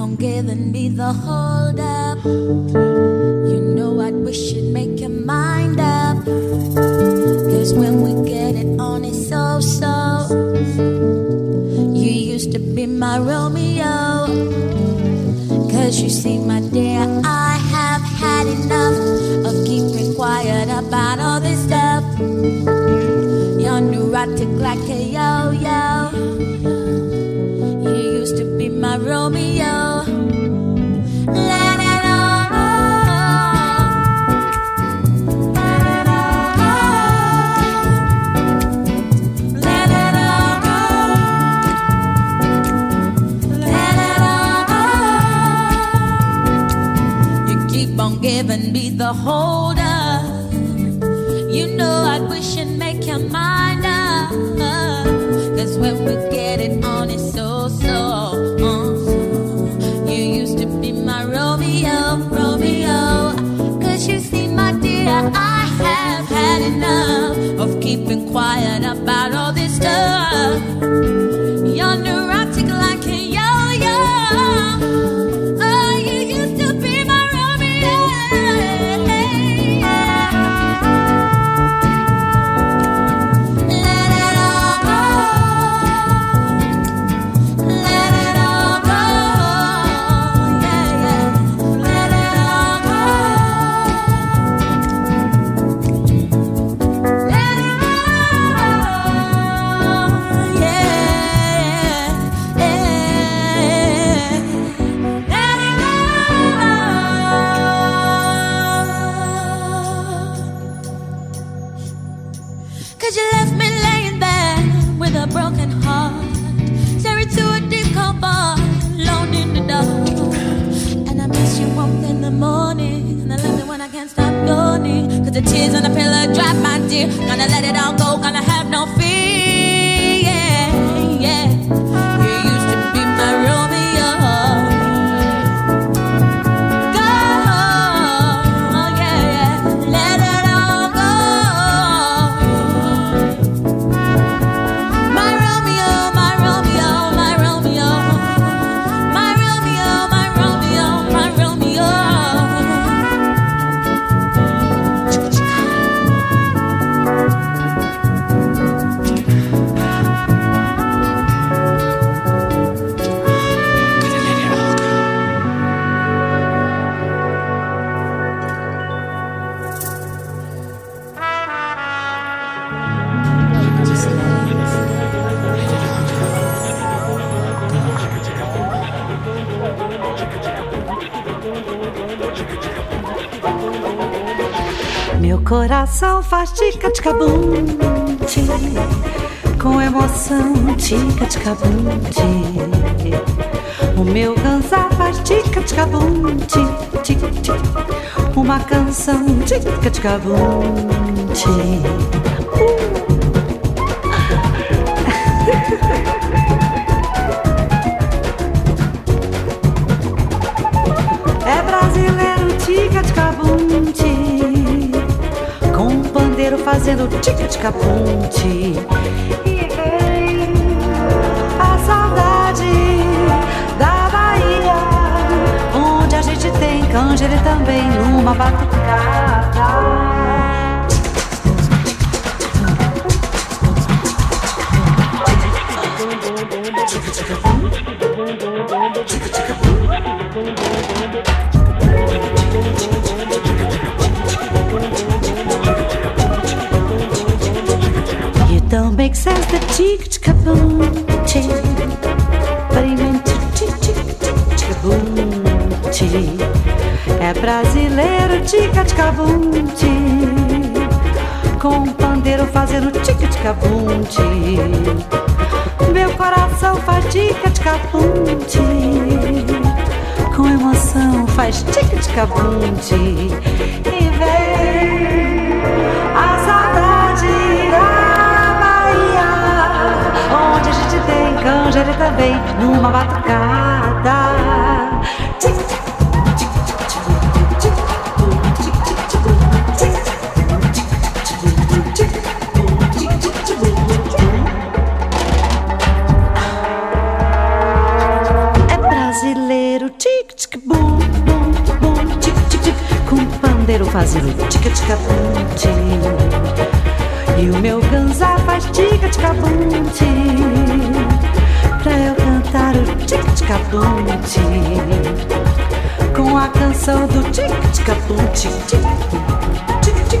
on giving me the hold up. You know, I'd wish you'd make your mind up. Cause when we get it on, it's so so. You used to be my Romeo. Cause you see, my dear, I have had enough of keeping quiet about all this stuff. You're neurotic like the holder. You know, I wish you'd make your mind up. Cause when we get it on, it's so, so. Uh, you used to be my Romeo, Romeo. Cause you see, my dear, I have had enough of keeping quiet about all this stuff. stop yawning. Cause the tears on the pillow drop, my dear. Gonna let it all go, gonna have no fear. Coração faz tica-tica-bum Com emoção, tica-tica-bum O meu ganzá faz tica-tica-bum Uma canção, tica-tica-bum É fazendo tica-tica-ponte. E vem a saudade da Bahia, onde a gente tem canjere também numa batucada. Don't make sense the chick chick boom but he meant to chick. É brasileiro tica tica boom com um pandeiro fazendo tica tica boom. Meu coração faz tica tica boom com emoção faz tica tica boom. Tem canjere também numa batucada. É brasileiro, tic tic bum bum bum tic tic tic com pandeiro fazendo tic tic bum tic e o meu ganzá faz tica-tica-bunte Pra Com a canção do tica-tica-bunte Tic-tic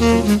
Mm-hmm.